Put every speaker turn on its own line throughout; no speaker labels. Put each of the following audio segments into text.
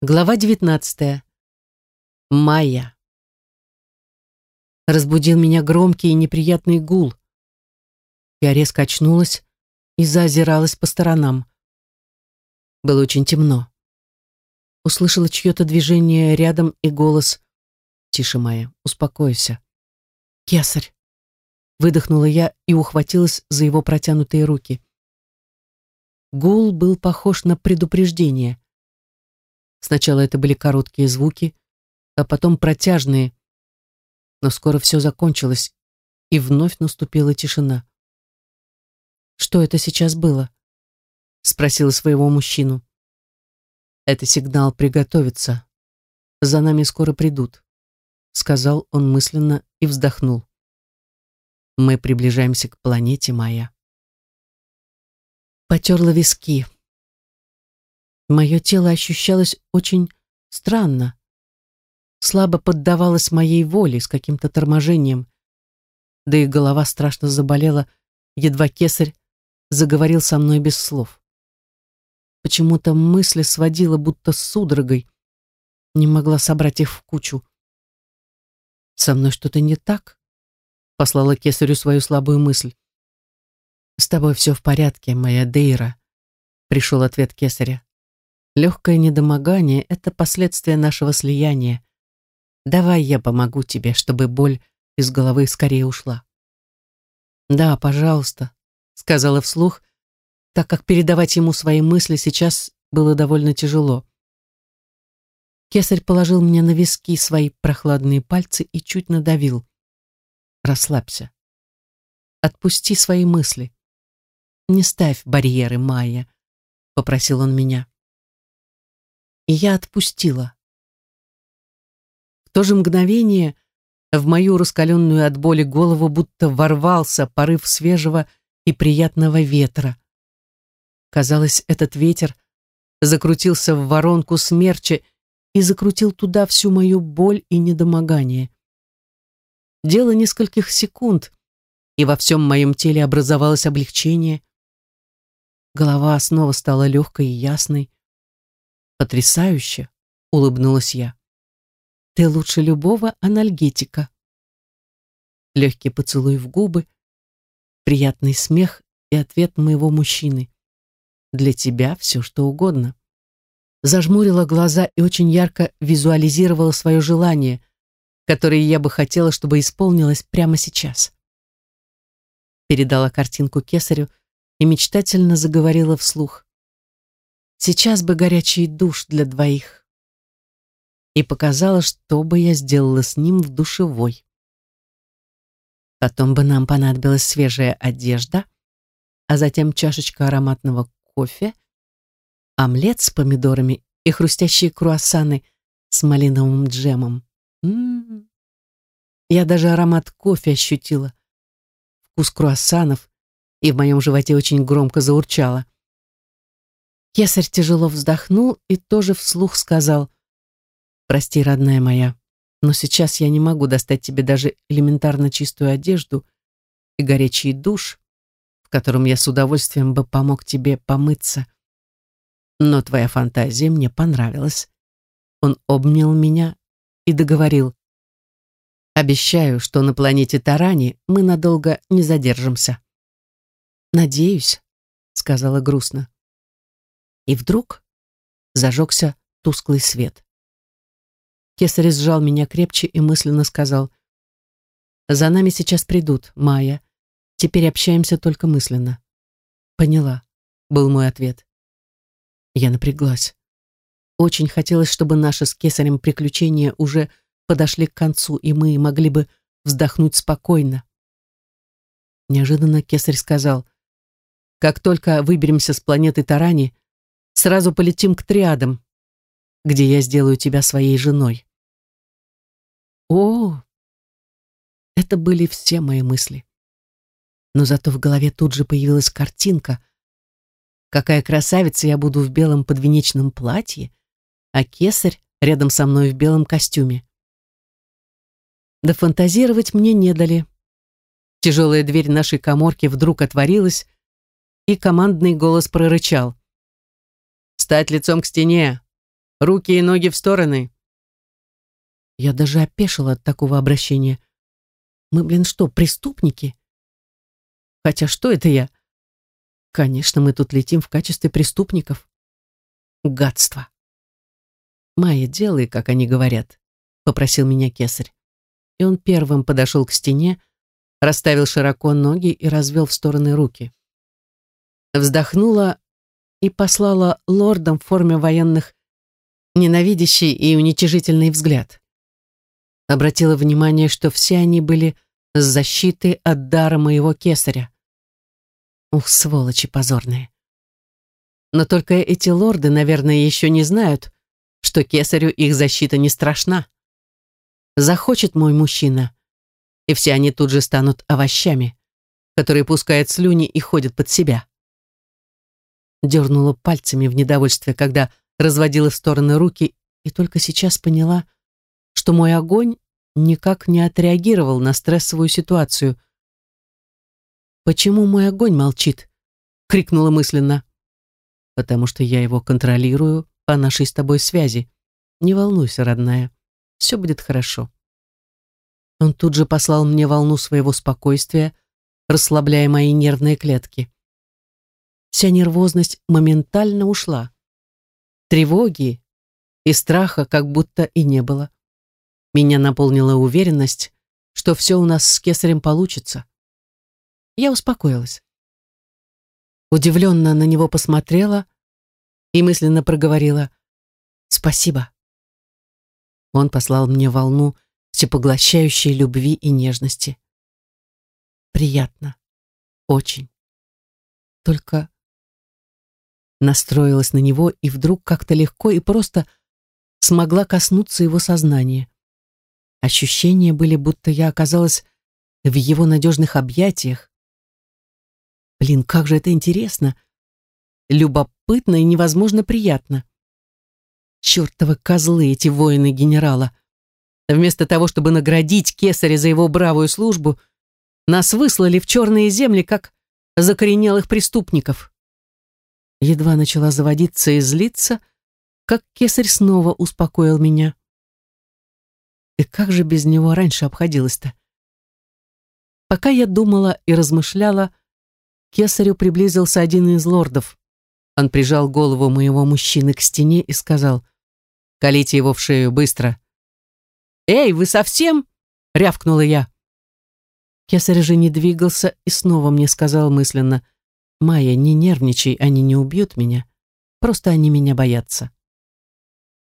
Глава 19. Майя. Разбудил меня громкий и неприятный гул. Я резко очнулась и заозиралась по сторонам. Было очень темно. Услышала чье-то движение рядом и голос «Тише, Майя, успокойся». «Кесарь!» Выдохнула я и ухватилась за его протянутые руки. Гул был похож на предупреждение. Сначала это были короткие звуки, а потом протяжные. Но скоро все закончилось, и вновь наступила тишина. «Что это сейчас было?» — спросила своего мужчину. «Это сигнал приготовиться. За нами скоро придут», — сказал он мысленно и вздохнул. «Мы приближаемся к планете Майя». Потерла виски. Мое тело ощущалось очень странно. Слабо поддавалось моей воле с каким-то торможением. Да и голова страшно заболела, едва кесарь заговорил со мной без слов. Почему-то мысли сводила будто судорогой. Не могла собрать их в кучу. «Со мной что-то не так?» Послала кесарю свою слабую мысль. «С тобой все в порядке, моя Дейра», — пришел ответ кесаря. Легкое недомогание — это последствия нашего слияния. Давай я помогу тебе, чтобы боль из головы скорее ушла. Да, пожалуйста, сказала вслух, так как передавать ему свои мысли сейчас было довольно тяжело. Кесарь положил мне на виски свои прохладные пальцы и чуть надавил. Расслабься. Отпусти свои мысли. Не ставь барьеры, Майя, попросил он меня и я отпустила. В то же мгновение в мою раскаленную от боли голову будто ворвался порыв свежего и приятного ветра. Казалось, этот ветер закрутился в воронку смерча и закрутил туда всю мою боль и недомогание. Дело нескольких секунд, и во всем моем теле образовалось облегчение. Голова снова стала легкой и ясной. Потрясающе, улыбнулась я. Ты лучше любого анальгетика. Легкий поцелуй в губы, приятный смех и ответ моего мужчины. Для тебя все, что угодно. Зажмурила глаза и очень ярко визуализировала свое желание, которое я бы хотела, чтобы исполнилось прямо сейчас. Передала картинку кесарю и мечтательно заговорила вслух. Сейчас бы горячий душ для двоих. И показала, что бы я сделала с ним в душевой. Потом бы нам понадобилась свежая одежда, а затем чашечка ароматного кофе, омлет с помидорами и хрустящие круассаны с малиновым джемом. М -м -м. Я даже аромат кофе ощутила, вкус круассанов, и в моем животе очень громко заурчало. Кесарь тяжело вздохнул и тоже вслух сказал, «Прости, родная моя, но сейчас я не могу достать тебе даже элементарно чистую одежду и горячий душ, в котором я с удовольствием бы помог тебе помыться. Но твоя фантазия мне понравилась». Он обнял меня и договорил, «Обещаю, что на планете Тарани мы надолго не задержимся». «Надеюсь», — сказала грустно и вдруг зажегся тусклый свет. Кесарь сжал меня крепче и мысленно сказал, «За нами сейчас придут, Майя. Теперь общаемся только мысленно». «Поняла», — был мой ответ. Я напряглась. Очень хотелось, чтобы наши с Кесарем приключения уже подошли к концу, и мы могли бы вздохнуть спокойно. Неожиданно Кесарь сказал, «Как только выберемся с планеты Тарани, Сразу полетим к триадам, где я сделаю тебя своей женой. О, это были все мои мысли. Но зато в голове тут же появилась картинка. Какая красавица я буду в белом подвенечном платье, а кесарь рядом со мной в белом костюме. Да фантазировать мне не дали. Тяжелая дверь нашей коморки вдруг отворилась, и командный голос прорычал. Стать лицом к стене.
Руки и ноги в стороны.
Я даже опешила от такого обращения. Мы, блин, что, преступники? Хотя что это я? Конечно, мы тут летим в качестве преступников. Гадство. Майя, делай, как они говорят, попросил меня кесарь. И он первым подошел к стене, расставил широко ноги и развел в стороны руки. Вздохнула и послала лордам в форме военных ненавидящий и уничижительный взгляд. Обратила внимание, что все они были с защиты от дара моего кесаря. Ух, сволочи позорные. Но только эти лорды, наверное, еще не знают, что кесарю их защита не страшна. Захочет мой мужчина, и все они тут же станут овощами, которые пускают слюни и ходят под себя. Дернула пальцами в недовольстве, когда разводила в стороны руки и только сейчас поняла, что мой огонь никак не отреагировал на стрессовую ситуацию. «Почему мой огонь молчит?» — крикнула мысленно. «Потому что я его контролирую по нашей с тобой связи. Не волнуйся, родная, все будет хорошо». Он тут же послал мне волну своего спокойствия, расслабляя мои нервные клетки. Вся нервозность моментально ушла. Тревоги и страха как будто и не было. Меня наполнила уверенность, что все у нас с кесарем получится. Я успокоилась. Удивленно на него посмотрела и мысленно проговорила «Спасибо». Он послал мне волну всепоглощающей любви и нежности. Приятно. Очень. Только настроилась на него и вдруг как-то легко и просто смогла коснуться его сознания. Ощущения были, будто я оказалась в его надежных объятиях. Блин, как же это интересно! Любопытно и невозможно приятно. Чертовы козлы эти воины генерала. Вместо того, чтобы наградить кесаря за его бравую службу, нас выслали в черные земли, как закоренелых преступников. Едва начала заводиться и злиться, как кесарь снова успокоил меня. И как же без него раньше обходилось-то? Пока я думала и размышляла, к кесарю приблизился один из лордов. Он прижал голову моего мужчины к стене и сказал, «Колите его в шею, быстро!» «Эй, вы совсем?» — рявкнула я. Кесарь же не двигался и снова мне сказал мысленно, «Майя, не нервничай, они не убьют меня. Просто они меня боятся».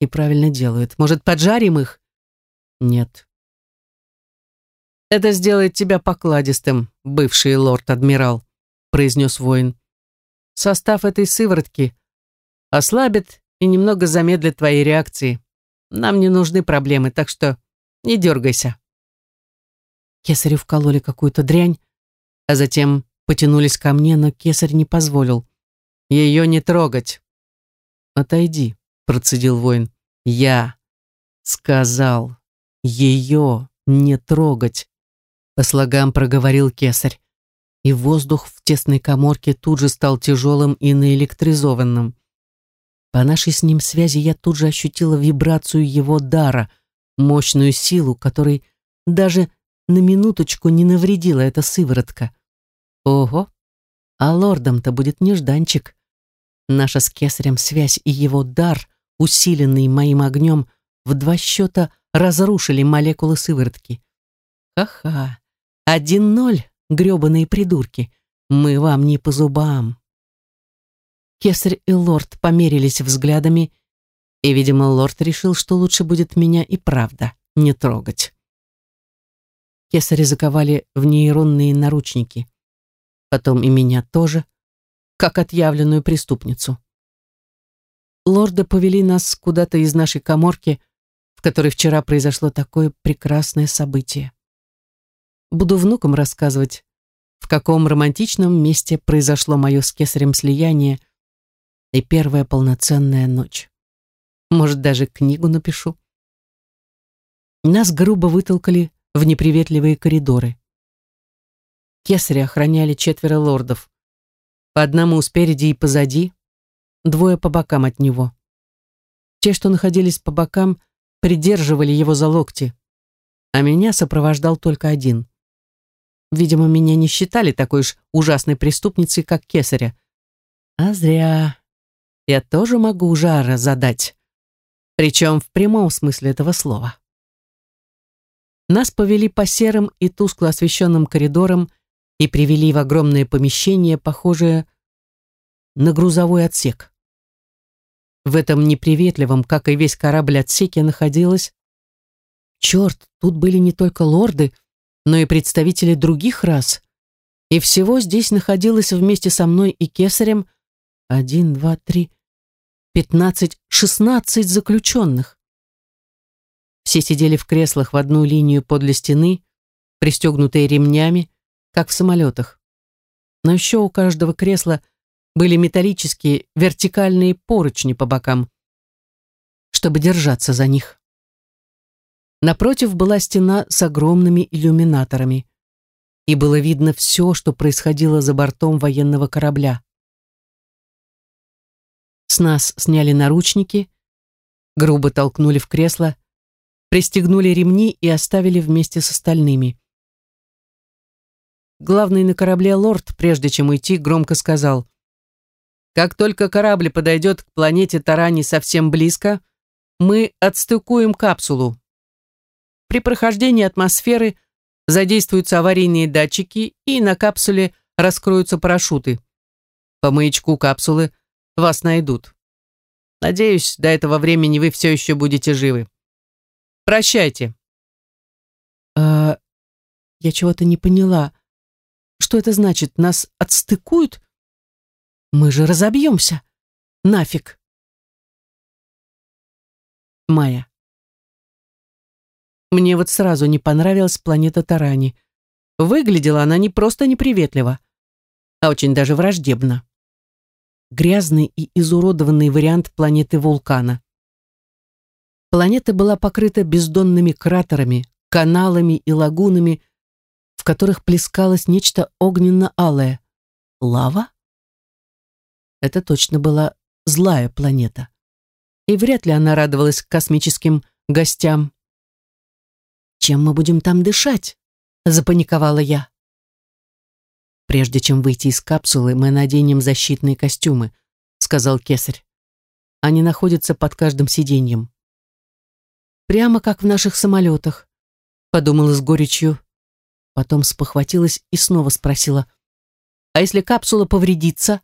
И правильно делают. Может, поджарим их? Нет. Это сделает тебя покладистым, бывший лорд-адмирал, произнес воин. Состав этой сыворотки ослабит и немного замедлит твои реакции. Нам не нужны проблемы, так что не дергайся. Кесарю вкололи какую-то дрянь, а затем потянулись ко мне, но кесарь не позволил. Ее не трогать. Отойди, процедил воин. Я сказал ее не трогать. По слогам проговорил кесарь, и воздух в тесной коморке тут же стал тяжелым и наэлектризованным. По нашей с ним связи я тут же ощутила вибрацию его дара, мощную силу, которой даже на минуточку не навредила эта сыворотка. Ого, а лордом-то будет нежданчик. Наша с кесарем связь и его дар, усиленный моим огнем, в два счета разрушили молекулы сыворотки. Ха-ха, один ноль, гребаные придурки, мы вам не по зубам. Кесарь и лорд померились взглядами, и, видимо, лорд решил, что лучше будет меня и правда не трогать. Кесаря заковали в нейронные наручники потом и меня тоже, как отъявленную преступницу. Лорды повели нас куда-то из нашей коморки, в которой вчера произошло такое прекрасное событие. Буду внукам рассказывать, в каком романтичном месте произошло мое с кесарем слияние и первая полноценная ночь. Может, даже книгу напишу. Нас грубо вытолкали в неприветливые коридоры. Кесаря охраняли четверо лордов. По одному спереди и позади, двое по бокам от него. Те, что находились по бокам, придерживали его за локти, а меня сопровождал только один. Видимо, меня не считали такой уж ужасной преступницей, как Кесаря. А зря. Я тоже могу жара задать. Причем в прямом смысле этого слова. Нас повели по серым и тускло освещенным коридорам и привели в огромное помещение, похожее на грузовой отсек. В этом неприветливом, как и весь корабль отсеке, находилось... Черт, тут были не только лорды, но и представители других рас. И всего здесь находилось вместе со мной и кесарем один, два, три, пятнадцать, шестнадцать заключенных. Все сидели в креслах в одну линию подле стены, пристегнутые ремнями, как в самолетах. Но еще у каждого кресла были металлические вертикальные поручни по бокам, чтобы держаться за них. Напротив была стена с огромными иллюминаторами, и было видно все, что происходило за бортом военного корабля. С нас сняли наручники, грубо толкнули в кресло, пристегнули ремни и оставили вместе с остальными. Главный на корабле лорд, прежде чем уйти, громко сказал, «Как только корабль подойдет к планете Тарани совсем близко, мы отстыкуем капсулу. При прохождении атмосферы задействуются аварийные датчики, и на капсуле раскроются парашюты. По маячку капсулы вас найдут. Надеюсь, до этого времени вы все еще будете живы. Прощайте. А, я чего-то не поняла. Что это значит? Нас отстыкуют? Мы же разобьемся. Нафиг. Майя. Мне вот сразу не понравилась планета Тарани. Выглядела она не просто неприветливо, а очень даже враждебно. Грязный и изуродованный вариант планеты вулкана. Планета была покрыта бездонными кратерами, каналами и лагунами, в которых плескалось нечто огненно-алое. Лава? Это точно была злая планета. И вряд ли она радовалась космическим гостям. «Чем мы будем там дышать?» — запаниковала я. «Прежде чем выйти из капсулы, мы наденем защитные костюмы», — сказал Кесарь. «Они находятся под каждым сиденьем». «Прямо как в наших самолетах», — подумала с горечью. Потом спохватилась и снова спросила. «А если капсула повредится?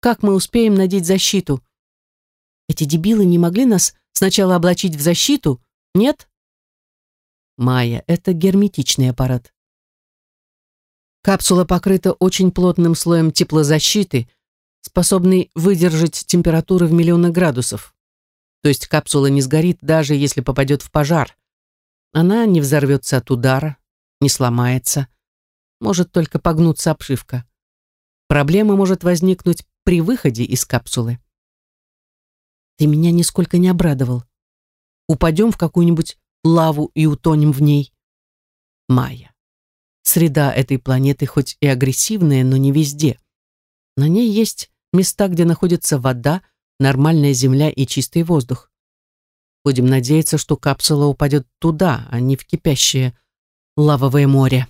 Как мы успеем надеть защиту? Эти дебилы не могли нас сначала облачить в защиту, нет?» «Майя, это герметичный аппарат». Капсула покрыта очень плотным слоем теплозащиты, способный выдержать температуры в миллионы градусов. То есть капсула не сгорит, даже если попадет в пожар. Она не взорвется от удара, не сломается. Может только погнуться обшивка. Проблема может возникнуть при выходе из капсулы. Ты меня нисколько не обрадовал. Упадем в какую-нибудь лаву и утонем в ней. Майя. Среда этой планеты хоть и агрессивная, но не везде. На ней есть места, где находится вода, нормальная земля и чистый воздух. Будем надеяться, что капсула упадет туда, а не в кипящее лавовое море.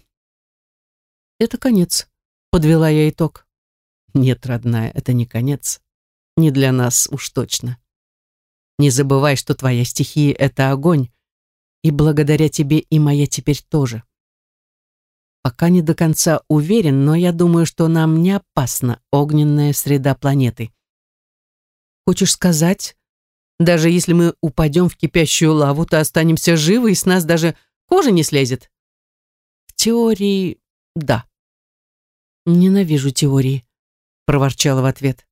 Это конец, подвела я итог. Нет, родная, это не конец. Не для нас уж точно. Не забывай, что твоя стихия — это огонь, и благодаря тебе и моя теперь тоже. Пока не до конца уверен, но я думаю, что нам не опасна огненная среда планеты. Хочешь сказать, даже если мы упадем в кипящую лаву, то останемся живы, и с нас даже кожа не слезет? Теории, да. Ненавижу теории, проворчала в ответ.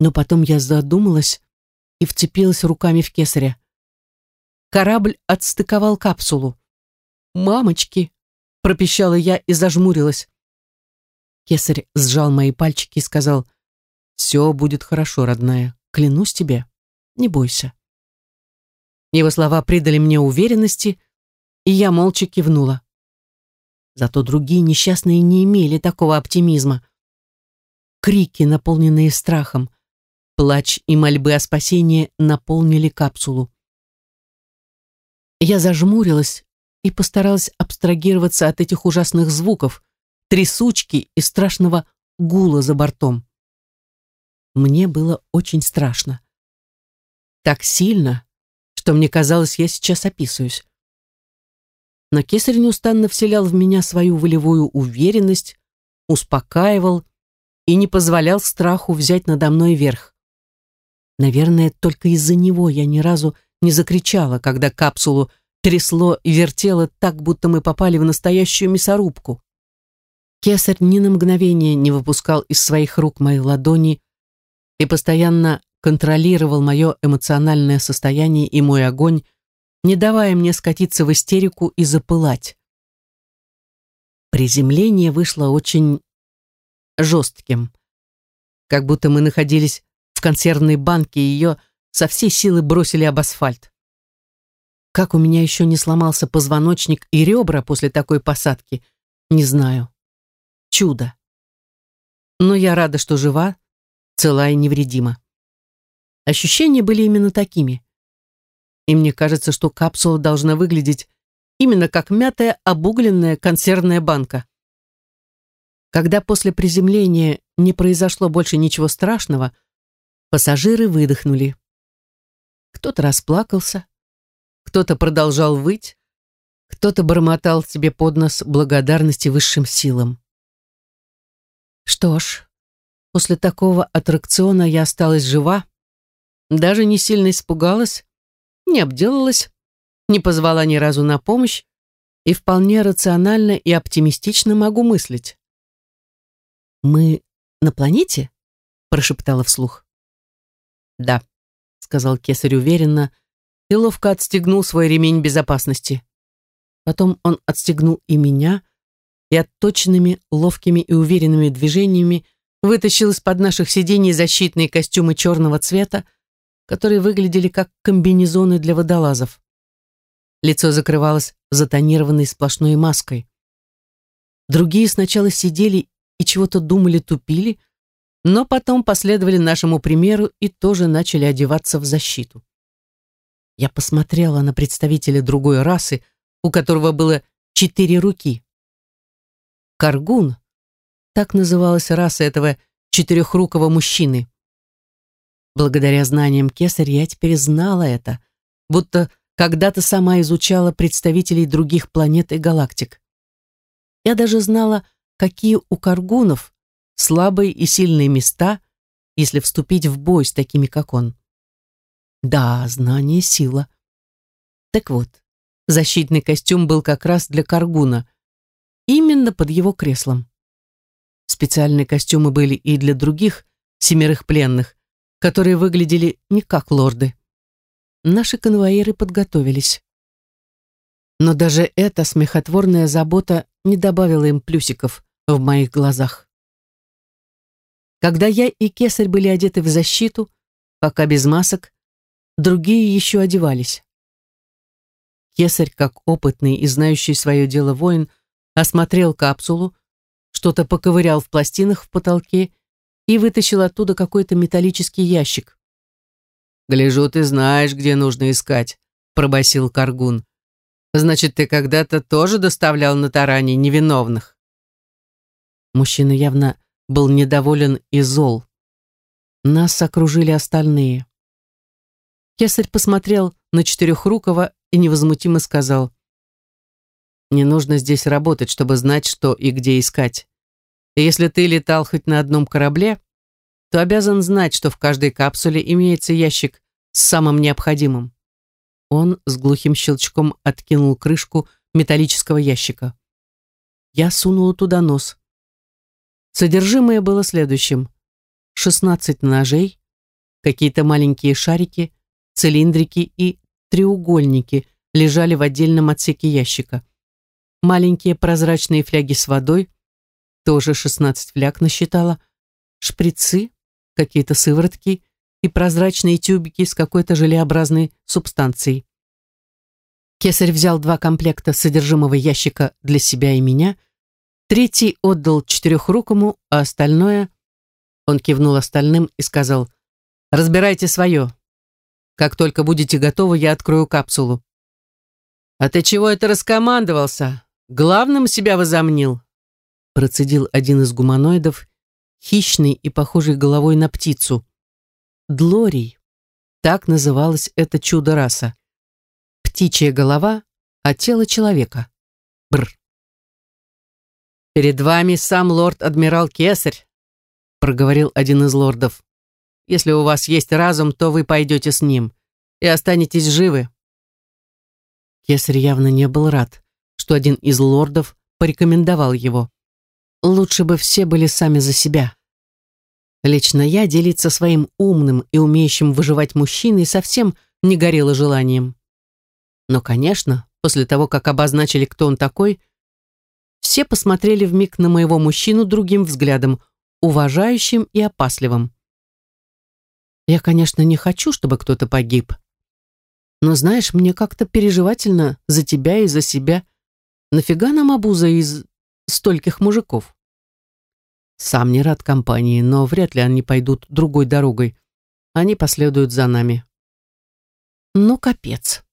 Но потом я задумалась и вцепилась руками в кесаря. Корабль отстыковал капсулу. «Мамочки!» — пропищала я и зажмурилась. Кесарь сжал мои пальчики и сказал — «Все будет хорошо, родная. Клянусь тебе. Не бойся». Его слова придали мне уверенности, и я молча кивнула. Зато другие несчастные не имели такого оптимизма. Крики, наполненные страхом, Плач и мольбы о спасении наполнили капсулу. Я зажмурилась и постаралась абстрагироваться от этих ужасных звуков, трясучки и страшного гула за бортом. Мне было очень страшно. Так сильно, что мне казалось, я сейчас описываюсь. Но кесарь неустанно вселял в меня свою волевую уверенность, успокаивал и не позволял страху взять надо мной верх. Наверное, только из-за него я ни разу не закричала, когда капсулу трясло и вертело так, будто мы попали в настоящую мясорубку. Кесарь ни на мгновение не выпускал из своих рук мои ладони и постоянно контролировал мое эмоциональное состояние и мой огонь, не давая мне скатиться в истерику и запылать. Приземление вышло очень жестким, как будто мы находились в консервной банке, и ее со всей силы бросили об асфальт. Как у меня еще не сломался позвоночник и ребра после такой посадки, не знаю. Чудо. Но я рада, что жива, цела и невредима. Ощущения были именно такими. И мне кажется, что капсула должна выглядеть именно как мятая обугленная консервная банка. Когда после приземления не произошло больше ничего страшного, пассажиры выдохнули. Кто-то расплакался, кто-то продолжал выть, кто-то бормотал себе под нос благодарности высшим силам. Что ж, после такого аттракциона я осталась жива, даже не сильно испугалась, не обделалась, не позвала ни разу на помощь и вполне рационально и оптимистично могу мыслить. «Мы на планете?» – прошептала вслух. «Да», – сказал Кесарь уверенно и ловко отстегнул свой ремень безопасности. Потом он отстегнул и меня, и отточенными, ловкими и уверенными движениями вытащил из-под наших сидений защитные костюмы черного цвета, которые выглядели как комбинезоны для водолазов. Лицо закрывалось затонированной сплошной маской. Другие сначала сидели и чего-то думали, тупили, но потом последовали нашему примеру и тоже начали одеваться в защиту. Я посмотрела на представителя другой расы, у которого было четыре руки. Каргун, так называлась раса этого четырехрукого мужчины. Благодаря знаниям Кесарь я теперь знала это, будто когда-то сама изучала представителей других планет и галактик. Я даже знала, какие у каргунов слабые и сильные места, если вступить в бой с такими, как он. Да, знание — сила. Так вот, защитный костюм был как раз для каргуна, именно под его креслом. Специальные костюмы были и для других семерых пленных, которые выглядели не как лорды. Наши конвоиры подготовились. Но даже эта смехотворная забота не добавила им плюсиков в моих глазах. Когда я и кесарь были одеты в защиту, пока без масок, другие еще одевались. Кесарь, как опытный и знающий свое дело воин, осмотрел капсулу, что-то поковырял в пластинах в потолке и вытащил оттуда какой-то металлический ящик. «Гляжу, ты знаешь, где нужно искать», — пробасил Каргун. «Значит, ты когда-то тоже доставлял на таране невиновных?» Мужчина явно был недоволен и зол. Нас окружили остальные. Кесарь посмотрел на Четырехрукого и невозмутимо сказал, «Не нужно здесь работать, чтобы знать, что и где искать. Если ты летал хоть на одном корабле, то обязан знать, что в каждой капсуле имеется ящик с самым необходимым. Он с глухим щелчком откинул крышку металлического ящика. Я сунула туда нос. Содержимое было следующим. 16 ножей, какие-то маленькие шарики, цилиндрики и треугольники лежали в отдельном отсеке ящика. Маленькие прозрачные фляги с водой, тоже 16 фляг насчитала, шприцы, какие-то сыворотки и прозрачные тюбики с какой-то желеобразной субстанцией. Кесарь взял два комплекта содержимого ящика для себя и меня, третий отдал четырехрукому, а остальное... Он кивнул остальным и сказал, Разбирайте свое. Как только будете готовы, я открою капсулу. А ты чего это раскомандовался? Главным себя возомнил? Процедил один из гуманоидов, хищный и похожий головой на птицу. Длорий. Так называлось это чудо-раса. Птичья голова, а тело человека. Бр. «Перед вами сам лорд-адмирал Кесарь», — проговорил один из лордов. «Если у вас есть разум, то вы пойдете с ним и останетесь живы». Кесарь явно не был рад, что один из лордов порекомендовал его. Лучше бы все были сами за себя. Лично я делиться своим умным и умеющим выживать мужчиной совсем не горела желанием. Но, конечно, после того, как обозначили, кто он такой, все посмотрели вмиг на моего мужчину другим взглядом, уважающим и опасливым. Я, конечно, не хочу, чтобы кто-то погиб. Но, знаешь, мне как-то переживательно за тебя и за себя. Нафига нам обуза из стольких мужиков? Сам не рад компании, но вряд ли они пойдут другой дорогой. Они последуют за нами. Ну, капец.